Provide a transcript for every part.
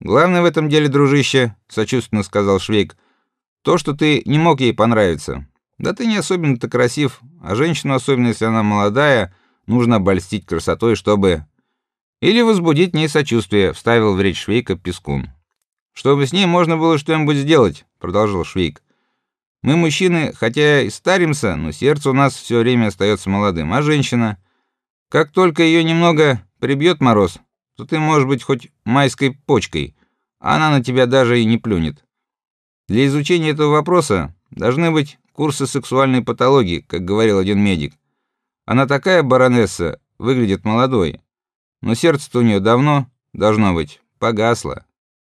Главное в этом деле, дружище, сочувственно сказал Швейк, то, что ты не мог ей понравиться. Да ты не особенно-то красив, а женщину, особенно если она молодая, нужно обольстить красотой, чтобы или возбудить в ней сочувствие, вставил в речь Швейка Пескун. Чтобы с ней можно было что-нибудь сделать, продолжил Швейк. Мы мужчины, хотя и старимся, но сердце у нас все время остается молодым, а женщина, как только ее немного прибьет мороз, то ты можешь быть хоть майской почкой, а она на тебя даже и не плюнет. Для изучения этого вопроса должны быть курсы сексуальной патологии, как говорил один медик. Она такая баронесса, выглядит молодой, но сердце-то у нее давно должно быть погасло.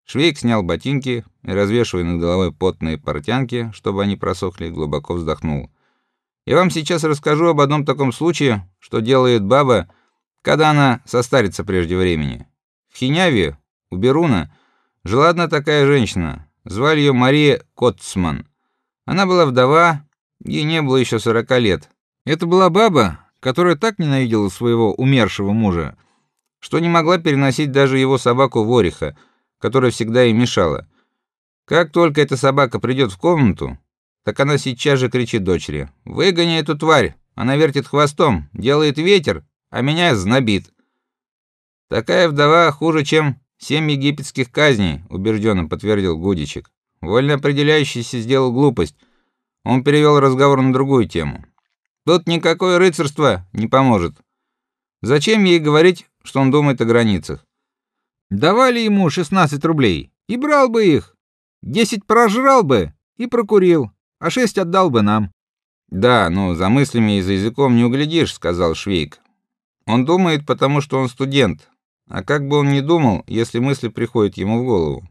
Швейк снял ботинки и развешивая над головой потные портянки, чтобы они просохли, глубоко вздохнул. Я вам сейчас расскажу об одном таком случае, что делает баба, когда она состарится прежде времени. В Хиняве у Беруна жила одна такая женщина. Звали ее Мария Котцман. Она была вдова, ей не было еще сорока лет. Это была баба, которая так ненавидела своего умершего мужа, что не могла переносить даже его собаку Вориха, которая всегда ей мешала. Как только эта собака придет в комнату, так она сейчас же кричит дочери: "Выгони эту тварь! Она вертит хвостом, делает ветер, а меня знобит". Такая вдова хуже, чем семь египетских казней, убежденно подтвердил Гудичек. Вольно определяющийся сделал глупость. Он перевел разговор на другую тему. Тут никакое рыцарство не поможет. Зачем ей говорить, что он думает о границах? Давали ему 16 рублей и брал бы их. 10 прожрал бы и прокурил, а 6 отдал бы нам. Да, но за мыслями и за языком не углядишь, сказал Швейк. Он думает, потому что он студент. А как бы он ни думал, если мысли приходят ему в голову.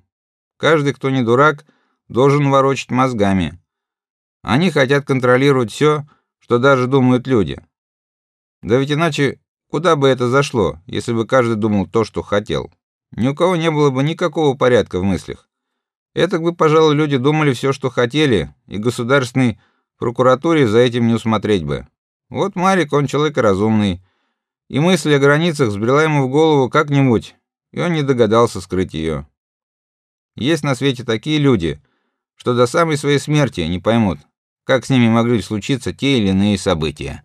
Каждый, кто не дурак, должен ворочать мозгами. Они хотят контролировать все, что даже думают люди. Да ведь иначе куда бы это зашло, если бы каждый думал то, что хотел? Ни у кого не было бы никакого порядка в мыслях. Это бы, пожалуй, люди думали все, что хотели, и государственной прокуратуре за этим не усмотреть бы. Вот Марик, он человек разумный, и мысль о границах взбрела ему в голову как-нибудь, и он не догадался скрыть ее. Есть на свете такие люди, что до самой своей смерти не поймут, как с ними могли случиться те или иные события.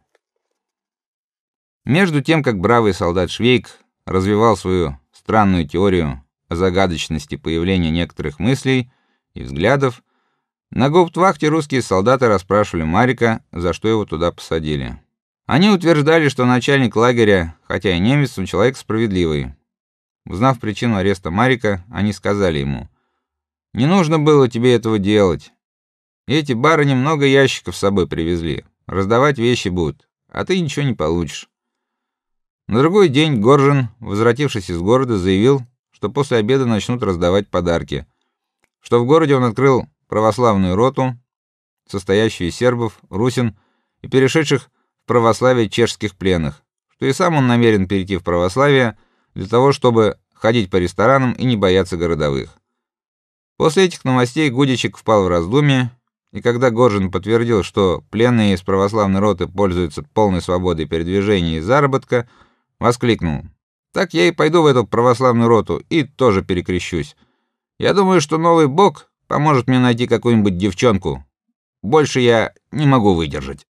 Между тем, как бравый солдат Швейк развивал свою странную теорию о загадочности появления некоторых мыслей и взглядов, на гауптвахте русские солдаты расспрашивали Марика, за что его туда посадили. Они утверждали, что начальник лагеря, хотя и немец, он человек справедливый. Узнав причину ареста Марика, они сказали ему: "Не нужно было тебе этого делать. Эти барыни много ящиков с собой привезли. Раздавать вещи будут, а ты ничего не получишь". На другой день Горжин, возвратившись из города, заявил, что после обеда начнут раздавать подарки. Что в городе он открыл православную роту, состоящую из сербов, русин и перешедших православие чешских пленных. Что и сам он намерен перейти в православие для того, чтобы ходить по ресторанам и не бояться городовых. После этих новостей Гудичек впал в раздумье, и когда Горжин подтвердил, что пленные из православной роты пользуются полной свободой передвижения и заработка, воскликнул: "Так я и пойду в эту православную роту и тоже перекрещусь. Я думаю, что новый бог поможет мне найти какую-нибудь девчонку. Больше я не могу выдержать".